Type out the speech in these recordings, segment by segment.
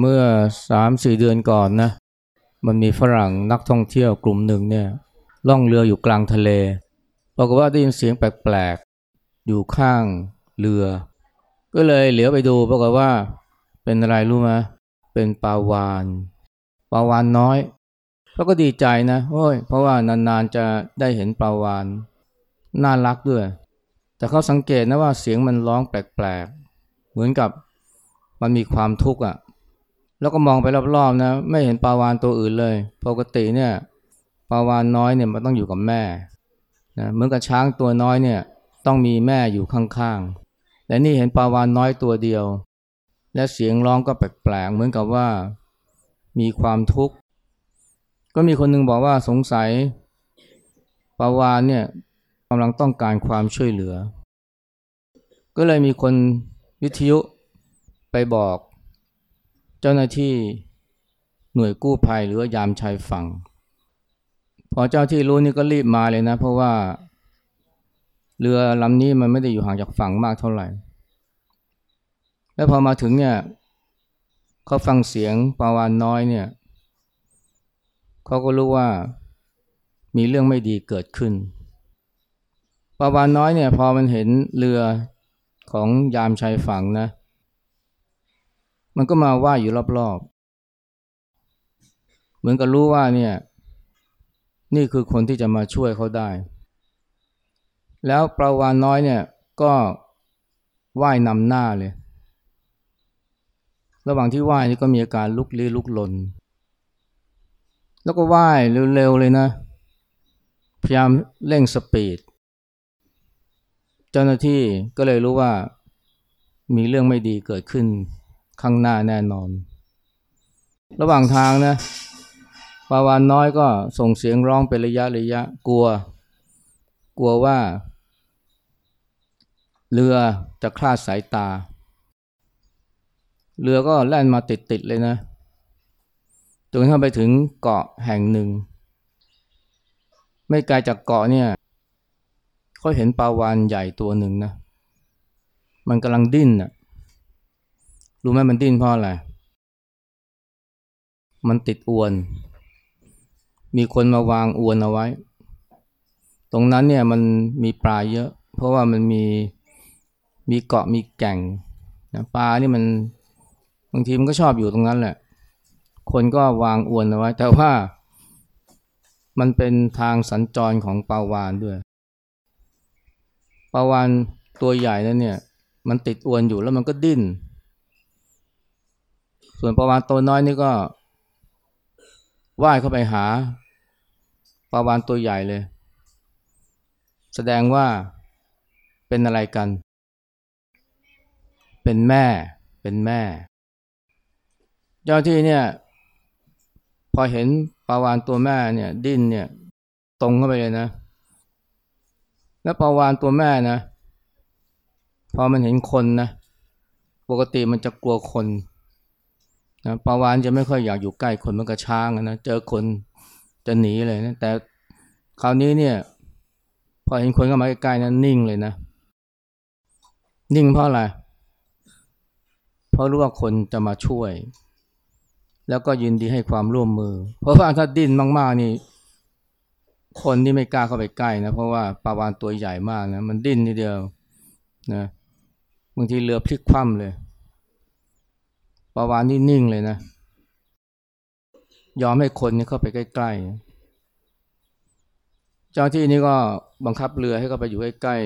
เมื่อสามสี่เดือนก่อนนะ มันมีฝรั่งนักท่องเที่ยวกลุ่มหนึ่งเนี่ยล่องเรืออยู่กลางทะเลปรากฏว่าได้ยินเสียงแปลกๆ อยู่ข้างเรือ ก็เลยเหลียวไปดูปรากฏว่าเป็นอะไรรู้ไหมเป็นปลาวานปลาวานน้อยแล้วก็ดีใจนะโอ้ยเพราะว่านานๆจะได้เห็นปลาวานน่ารักด้วย แต่เขาสังเกตนะว่าเสียงมันร้องแปลกๆ เหมือนกับมันมีความทุกข์อะ แล้วก็มองไปรอบๆนะ ไม่เห็นปลาวานตัวอื่นเลย ปกติเนี่ยปลาวานน้อยเนี่ยมันต้องอยู่กับแม่นะเหมือนกับช้างตัวน้อยเนี่ยต้องมีแม่อยู่ข้างๆแต่นี่เห็นปลาวานน้อยตัวเดียว และเสียงร้องก็แปลกๆเหมือนกับว่ามีความทุกข์ ก็มีคนหนึงบอกว่าสงสัยปลาวานเนี่ยกำลังต้องการความช่วยเหลือ ก็เลยมีคนวิทยุไปบอก จ้าหน้าที่หน่วยกู้ภัยหรือยามชายฝั่ง พอเจ้าที่รู้นี่ก็รีบมาเลยนะ เพราะว่าเรือลำนี้มันไม่ได้อยู่ห่างจากฝั่งมากเท่าไหร่ แล้วพอมาถึงเนี่ยเขาฟังเสียงปาวานน้อยเนี่ยเขาก็รู้ว่ามีเรื่องไม่ดีเกิดขึ้นปาวานน้อยเนี่ยพอมันเห็นเรือของยามชายฝั่งนะ มันก็มาว่าอยู่รอบๆ เหมือนกับรู้ว่าเนี่ย นี่คือคนที่จะมาช่วยเขาได้ แล้วปลาวานน้อยเนี่ยก็ว่ายนำหน้าเลย ระหว่างที่ว่ายนี่ก็มีอาการลุกลี้ลุกลน แล้วก็ว่ายเร็วๆเลยนะ พยายามเร่งสปีด เจ้าหน้าที่ก็เลยรู้ว่ามีเรื่องไม่ดีเกิดขึ้น ข้างหน้าแน่นอน ระหว่างทางนะปาวานน้อยก็ส่งเสียงร้องเป็นระยะระยะกลัว กลัวว่า เรือจะคลาดสายตา เรือก็แล่นมาติดๆเลยนะจนกระทั่งไปถึงเกาะแห่งหนึ่ง ไม่ไกลจากเกาะเนี่ยเขาเห็นปลาวานใหญ่ตัวหนึ่งนะ มันกำลังดิ้นน่ะ รู้ไหมมันดิ้นเพราะอะไร มันติดอวน มีคนมาวางอวนเอาไว้ ตรงนั้นเนี่ยมันมีปลาเยอะ เพราะว่ามันมีมีเกาะมีแก่งนะปลานี่มันบางทีมันก็ชอบอยู่ตรงนั้นแหละ คนก็วางอวนเอาไว้ แต่ว่ามันเป็นทางสัญจรของปลาวานด้วย ปลาวานตัวใหญ่นั้นเนี่ย มันติดอวนอยู่แล้วมันก็ดิ้น ส่วนปลาวานตัวน้อยนี่ก็ว่ายเข้าไปหาปลาวานตัวใหญ่เลย แสดงว่าเป็นอะไรกัน เป็นแม่ เป็นแม่ เจ้าที่เนี่ย พอเห็นปลาวานตัวแม่เนี่ย ดิ้นเนี่ย ตรงเข้าไปเลยนะ แล้วปลาวานตัวแม่นะ พอมันเห็นคนนะ ปกติมันจะกลัวคน นะปลาวานจะไม่ค่อยอยากอยู่ใกล้คนมันก็ช้างนะเจอคนจะหนีเลยนะแต่คราวนี้เนี่ย พอเห็นคนเข้ามาใกล้ๆนะนิ่งเลยนะ นิ่งเพราะอะไรเพราะรู้ว่าคนจะมาช่วย แล้วก็ยินดีให้ความร่วมมือ เพราะว่าถ้าดิ้นมาก ๆ นี่ คนที่ไม่กล้าเข้าไปใกล้นะเพราะว่าปลาวานตัวใหญ่มากนะมันดิ้นนิดเดียวนะบางทีเรือพลิกคว่ำเลย ปลาวานนี่นิ่งเลยนะ ยอมให้คนนี่เข้าไปใกล้ๆ เจ้าที่นี่ก็บังคับเรือให้เข้าไปอยู่ใกล้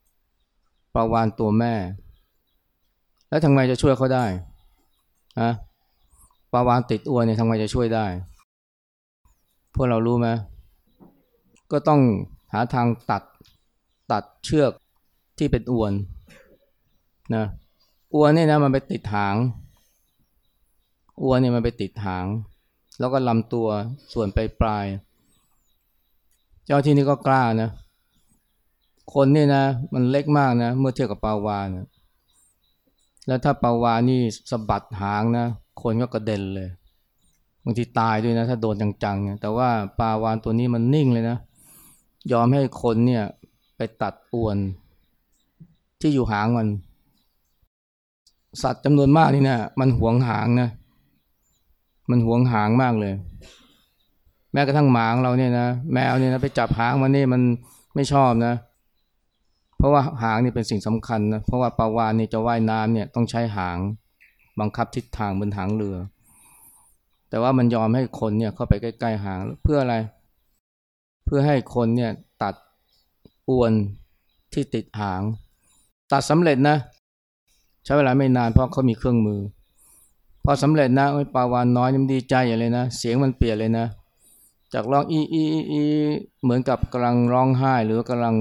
ๆปลาวานตัวแม่ แล้วทำไงจะช่วยเขาได้อะปลาวานติดอวนเนี่ยทำไงจะช่วยได้ พวกเรารู้ไหมก็ต้องหาทางตัดตัดเชือกที่เป็นอวนนะ อวนเนี่ยนะมันไปติดหางอวนเนี่ยมันไปติดหาง แล้วก็ลำตัวส่วนไปปลาย เจ้าที่นี่ก็กล้านะ คนนี่นะ มันเล็กมากนะ เมื่อเทียบกับปลาวานะแล้วถ้าปลาวานนี่สะบัดหางนะ คนก็กระเด็นเลยบางทีตายด้วยนะ ถ้าโดนจังๆเนี่ยแต่ว่าปลาวานตัวนี้มันนิ่งเลยนะ ยอมให้คนเนี่ยไปตัดอวนที่อยู่หางมัน สัตว์จำนวนมากนี่นะมันหวงหางนะ มันหวงหางมากเลย แม้กระทั่งหมาของเราเนี่ยนะแมวเนี่ยนะไปจับหางมันนี่มันไม่ชอบนะ เพราะว่าหางนี่เป็นสิ่งสำคัญนะเพราะว่าปลาวานนี่จะว่ายน้ำเนี่ยต้องใช้หางบังคับทิศทางบนหางเรือ แต่ว่ามันยอมให้คนเนี่ยเข้าไปใกล้ๆหางเพื่ออะไร เพื่อให้คนเนี่ยตัดอวนที่ติดหาง ตัดสำเร็จนะ ใช้เวลาไม่นานเพราะเขามีเครื่องมือ พอสำเร็จนะไอ้ปาวานน้อยมันดีใจอย่างเลยนะ เสียงมันเปลี่ยนเลยนะ จากร้องอีอีอีเหมือนกับกำลังร้องไห้ หรือกำลัง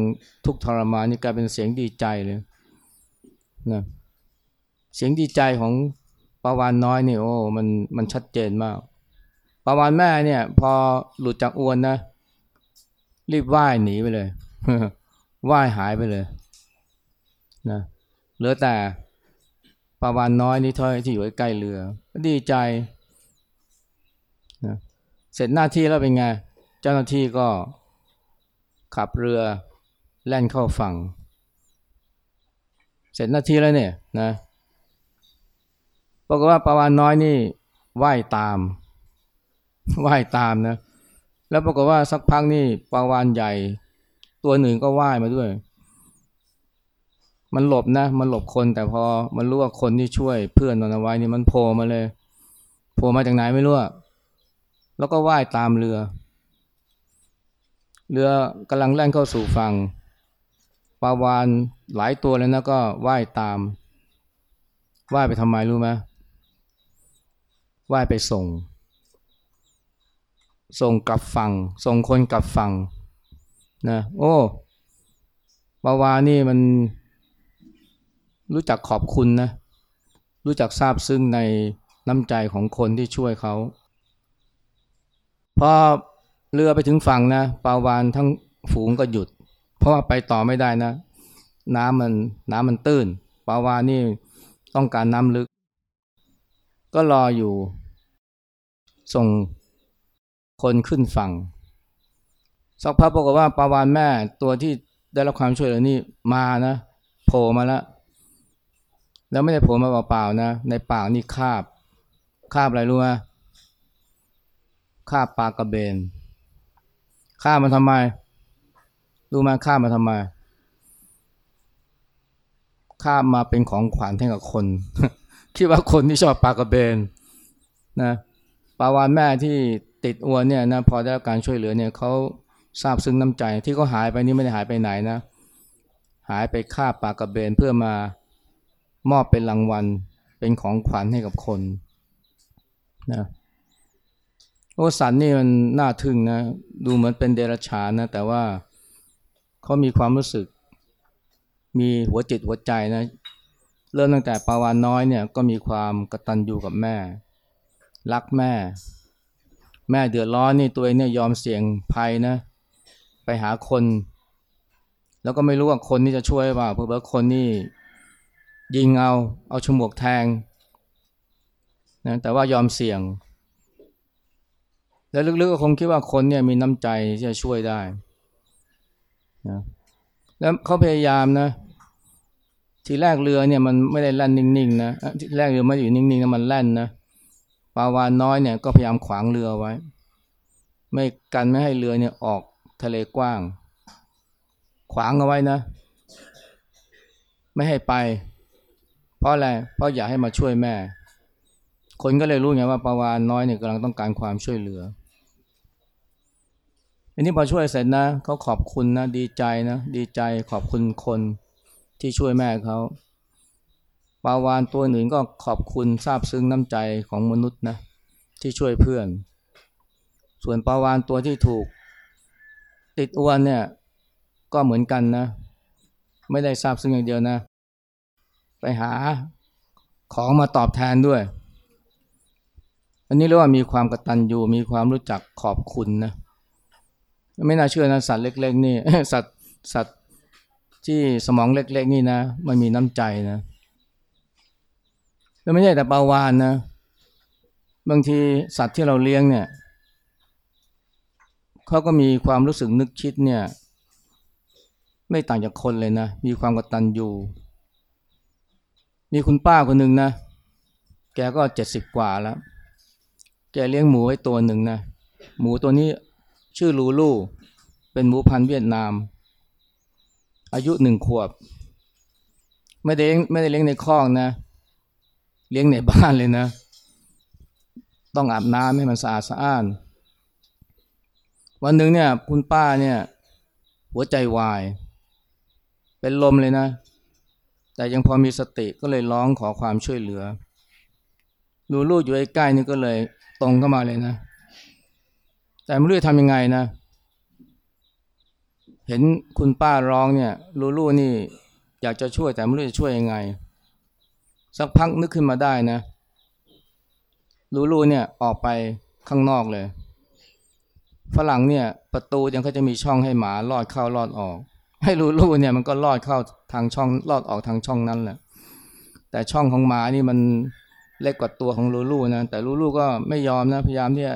ทุกข์ทรมานนี่กลายเป็นเสียงดีใจเลยนะเสียงดีใจของปาวานน้อยนี่โอ้มันมันชัดเจนมากปาวานแม่เนี่ย พอหลุดจากอวนนะรีบว่ายหนีไปเลยว่ายหายไปเลยนะเหลือแต่ ปลาวานน้อยนี่ถ้อยที่อยู่ใกล้เรือดีใจนะเสร็จหน้าที่แล้วเป็นไง เจ้าหน้าที่ก็ขับเรือแล่นเข้าฝั่ง เสร็จหน้าที่แล้วเนี่ยนะปรากฏว่าปลาวานน้อยนี่ว่ายตามว่ายตามนะ แล้วปรากฏว่าสักพักนี่ปลาวานใหญ่ ตัวหนึ่งก็ว่ายมาด้วย มันหลบนะ มันหลบคน แต่พอมันรู้ว่าคนที่ช่วยเพื่อนนอนเอาไว้นี่มันโผล่มาเลยโผล่มาจากไหนไม่รู้แล้วก็ว่ายตามเรือ เรือกำลังแล่นเข้าสู่ฝั่งปลาวานหลายตัวเลยนะก็ว่ายตามว่ายไปทำไมรู้ไหมว่ายไปส่ง ส่งกลับฝั่ง ส่งคนกลับฝั่งนะ โอ้ปาวานี่มัน รู้จักขอบคุณนะ รู้จักซาบซึ้งในน้ำใจของคนที่ช่วยเขาพอเรือไปถึงฝั่งนะปาวานทั้งฝูงก็หยุด เพราะว่าไปต่อไม่ได้นะ น้ำมันน้ำมันตื้นปาวานนี่ต้องการน้ำลึก ก็รออยู่ ส่งคนขึ้นฝั่งสักพักบอกว่าปาวานแม่ตัวที่ได้รับความช่วยเหลือนี่มานะโผล่มาแล้ว แล้วไม่ได้ผลมาเปล่าๆนะ ในปากนี่คาบ คาบอะไรรู้ไหมคาบปลากระเบนคาบมาทำไม รู้ไหมคาบมาทำไมข้ามมาเป็นของขวัญให้กับคน คิดว่าคนที่ชอบปลากระเบนนะปลาวานแม่ที่ติดอวนเนี่ยนะพอได้รับการช่วยเหลือเนี่ยเขาทราบซึ้งน้ำใจที่เขาหายไปนี่ไม่ได้หายไปไหนนะ หายไปฆ่าปลากระเบนเพื่อมา มอบเป็นรางวัลเป็นของขวัญให้กับคนนะโอสันนี่มันน่าทึ่งนะ ดูเหมือนเป็นเดรัจฉานนะ แต่ว่าเขามีความรู้สึก มีหัวจิตหัวใจนะ เริ่มตั้งแต่ปาวานน้อยเนี่ยก็มีความกตัญญูกับแม่ รักแม่ แม่เดือดร้อนนี่ตัวเองเนี่ยยอมเสี่ยงภัยนะ ไปหาคน แล้วก็ไม่รู้ว่าคนนี่จะช่วยเปล่าเพื่อคนนี่ ยิงเอาเอาฉมวกแทงนะแต่ว่ายอมเสี่ยง แล้วลึกๆก็คงคิดว่าคนเนี่ยมีน้ำใจที่จะช่วยได้นะแล้วเขาพยายามนะทีแรกเรือเนี่ยมันไม่ได้แล่นนิ่งๆนะทีแรกเรือไม่อยู่นิ่งๆนะมันแล่นนะปาวานน้อยเนี่ยก็พยายามขวางเรือไว้ ไม่กันไม่ให้เรือเนี่ยออกทะเลกว้าง ขวางเอาไว้นะ ไม่ให้ไป เพราะอะไร เพราะอยากให้มาช่วยแม่ คนก็เลยรู้ไงว่าปาวานน้อยเนี่ยกำลังต้องการความช่วยเหลืออันนี้พอช่วยเสร็จนะเขาขอบคุณนะดีใจนะดีใจขอบคุณคนที่ช่วยแม่เขาปาวานตัวหนึ่งก็ขอบคุณซาบซึ้งน้ำใจของมนุษย์นะที่ช่วยเพื่อน ส่วนปาวานตัวที่ถูก ติดอวนเนี่ยก็เหมือนกันนะ ไม่ได้ซาบซึ้งอย่างเดียวนะ ไปหาของมาตอบแทนด้วย อันนี้เรียกว่ามีความกตัญญูมีความรู้จักขอบคุณนะ ไม่น่าเชื่อนะสัตว์เล็ก ๆ นี่สัตว์สัตว์ที่สมองเล็ก ๆ นี่นะมันมีน้ำใจนะแล้วไม่ใช่แต่ปลาวานนะ บางทีสัตว์ที่เราเลี้ยงเนี่ยเขาก็มีความรู้สึกนึกคิดเนี่ย ไม่ต่างจากคนเลยนะ มีความกตัญญู มีคุณป้าคนหนึ่งนะ แกก็เจ็ดสิบกว่าแล้ว แกเลี้ยงหมูไว้ตัวหนึ่งนะ หมูตัวนี้ชื่อลูลู เป็นหมูพันธุ์เวียดนาม อายุหนึ่งขวบ ไม่ได้เลี้ยงไม่ได้เลี้ยงในคอกนะ เลี้ยงในบ้านเลยนะ ต้องอาบน้ำให้มันสะอาดสะอ้าน วันหนึ่งเนี่ย คุณป้าเนี่ย หัวใจวาย เป็นลมเลยนะ แต่ยังพอมีสติก็เลยร้องขอความช่วยเหลือลูลูอยู่ใกล้ๆนี่ก็เลยตรงเข้ามาเลยนะ แต่ไม่รู้จะทำยังไงนะ เห็นคุณป้าร้องเนี่ยลูลูนี่อยากจะช่วยแต่ไม่รู้จะช่วยยังไง สักพักนึกขึ้นมาได้นะ ลูลูเนี่ยออกไปข้างนอกเลย ฝรั่งเนี่ยประตูยังเขาจะมีช่องให้หมาลอดเข้าลอดออก ให้ลูลูเนี่ยมันก็ลอดเข้าทางช่องลอดออกทางช่องนั้นแหละ แต่ช่องของหมานี่มันเล็กกว่าตัวของลูลูนะ แต่ลูลูก็ไม่ยอมนะ พยายามที่จะ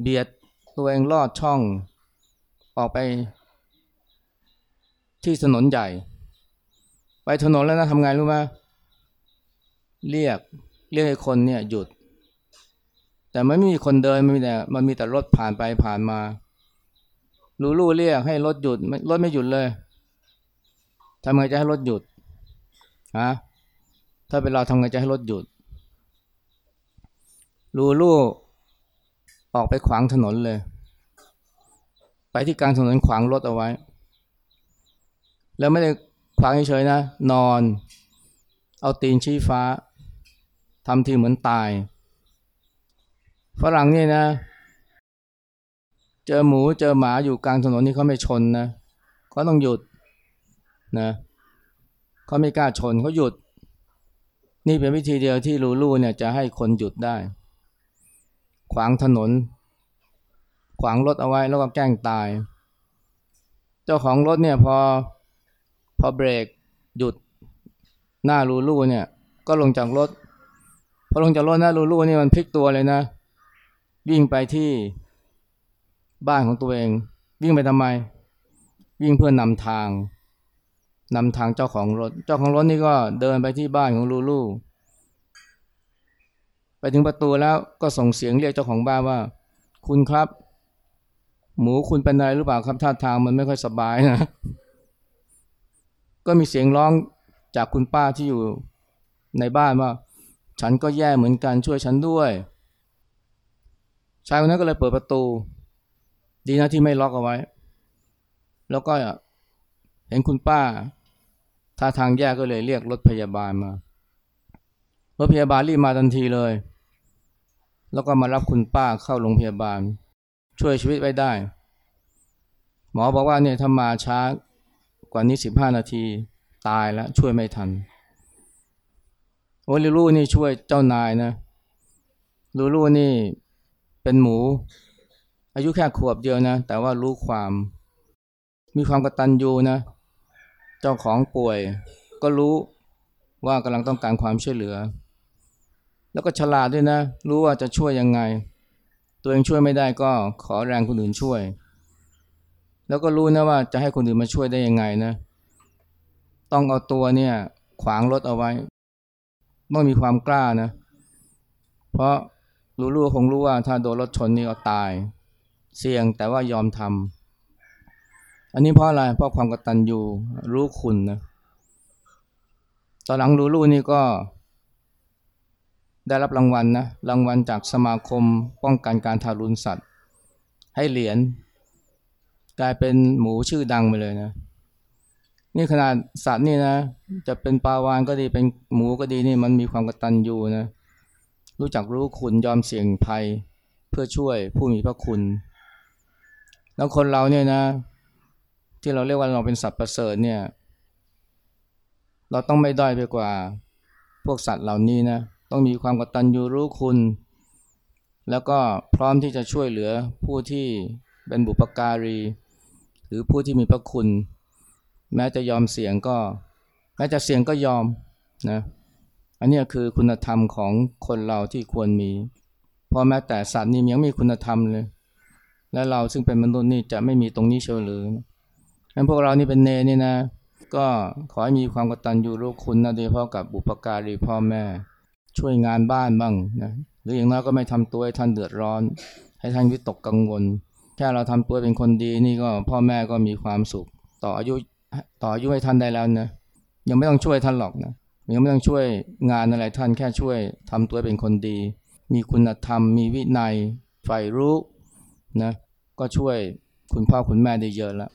เบียดตัวเองลอดช่องออกไป ที่ถนนใหญ่ ไปถนนแล้วนะทำไงรู้ไหมเรียกเรียกให้คนเนี่ยหยุด แต่ไม่มีคนเดินมันมีแต่มันมีแต่รถผ่านไปผ่านมา ลูลูเรียกให้รถหยุดรถไม่หยุดเลยทำไงจะให้รถหยุดฮะถ้าเป็นเราทำไงจะให้รถหยุด ลูลูออกไปขวางถนนเลย ไปที่กลางถนนขวางรถเอาไว้ แล้วไม่ได้ขวางเฉยๆนะ นอน เอาตีนชี้ฟ้าทำทีเหมือนตาย ฝรั่งนี่นะเจอหมูเจอหมาอยู่กลางถนนนี่เขาไม่ชนนะเขาต้องหยุดนะเขาไม่กล้าชนเขาหยุด นี่เป็นวิธีเดียวที่ลูลูเนี่ยจะให้คนหยุดได้ ขวางถนน ขวางรถเอาไว้แล้วก็แกล้งตาย เจ้าของรถเนี่ยพอพอเบรกหยุดหน้าลูลูเนี่ย ก็ลงจากรถพอลงจากรถหน้าลูลูนี่มันพลิกตัวเลยนะ วิ่งไปที่ บ้านของตัวเอง วิ่งไปทำไม วิ่งเพื่อนำทางนำทางเจ้าของรถ เจ้าของรถนี่ก็เดินไปที่บ้านของลูลูไปถึงประตูแล้วก็ส่งเสียงเรียกเจ้าของบ้านว่า คุณครับ หมูคุณเป็นอะไรหรือเปล่าครับท่าทางมันไม่ค่อยสบายนะก็มีเสียงร้องจากคุณป้าที่อยู่ในบ้านว่า ฉันก็แย่เหมือนกันช่วยฉันด้วยชายคนนั้นก็เลยเปิดประตู ดีนะที่ไม่ล็อกเอาไว้ แล้วก็เห็นคุณป้าท่าทางแย่ก็เลยเรียกรถพยาบาลมา รถพยาบาลรีบมาทันทีเลย แล้วก็มารับคุณป้าเข้าโรงพยาบาล ช่วยชีวิตไว้ได้ หมอบอกว่าเนี่ยถ้ามาช้ากว่านี้สิบห้านาทีตายแล้วช่วยไม่ทันโอ้ลูลูนี่ช่วยเจ้านายนะ ลูลูนี่เป็นหมู อายุแค่ขวบเดียวนะ แต่ว่ารู้ความ มีความกระตัญญูนะ เจ้าของป่วย ก็รู้ว่ากำลังต้องการความช่วยเหลือ แล้วก็ฉลาดด้วยนะ รู้ว่าจะช่วยยังไง ตัวเองช่วยไม่ได้ก็ขอแรงคนอื่นช่วย แล้วก็รู้นะว่าจะให้คนอื่นมาช่วยได้ยังไงนะ ต้องเอาตัวเนี่ย ขวางรถเอาไว้ต้องมีความกล้านะ เพราะรู้รู้คงรู้ว่าถ้าโดนรถชนนี่ก็ตาย เสี่ยงแต่ว่ายอมทำอันนี้เพราะอะไรเพราะความกตัญญูรู้คุณนะตอนหลังรู้รู้นี่ก็ ได้รับรางวัลนะรางวัลจากสมาคมป้องกันการทารุณสัตว์ ให้เหรียญกลายเป็นหมูชื่อดังไปเลยนะ นี่ขนาดสัตว์นี่นะ จะเป็นปลาวานก็ดีเป็นหมูก็ดีนี่มันมีความกตัญญูนะ รู้จักรู้คุณยอมเสี่ยงภัยเพื่อช่วยผู้มีพระคุณ แล้วคนเราเนี่ยนะ ที่เราเรียกว่าเราเป็นสัตว์ประเสริฐเนี่ย เราต้องไม่ด้อยไปกว่าพวกสัตว์เหล่านี้นะ ต้องมีความกตัญญูรู้คุณ แล้วก็พร้อมที่จะช่วยเหลือผู้ที่เป็นบุปการี หรือผู้ที่มีพระคุณ แม้จะยอมเสี่ยงก็ แม้จะเสี่ยงก็ยอมนะอันนี้คือคุณธรรมของคนเราที่ควรมี เพราะแม้แต่สัตว์นี่ยังมีคุณธรรมเลย และเราซึ่งเป็นมนุษย์นี่จะไม่มีตรงนี้เชียวหรืองั้นพวกเรานี่เป็นเนนี่นะ ก็ขอให้มีความกตัญญูรู้คุณนะโดยเฉพาะกับบุปการีพ่อแม่ ช่วยงานบ้านบ้างนะหรืออย่างน้อยก็ไม่ทำตัวให้ท่านเดือดร้อน ให้ท่านวิตกกังวลแค่เราทำตัวเป็นคนดีนี่ก็พ่อแม่ก็มีความสุข ต่ออายุต่ออายุให้ท่านได้แล้วนะยังไม่ต้องช่วยท่านหรอกนะยังไม่ต้องช่วยงานอะไรท่านแค่ช่วยทำตัวเป็นคนดี มีคุณธรรม มีวินัยใฝ่รู้ นะก็ช่วยคุณพ่อคุณแม่ได้เยอะแล้ว